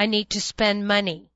I need to spend money.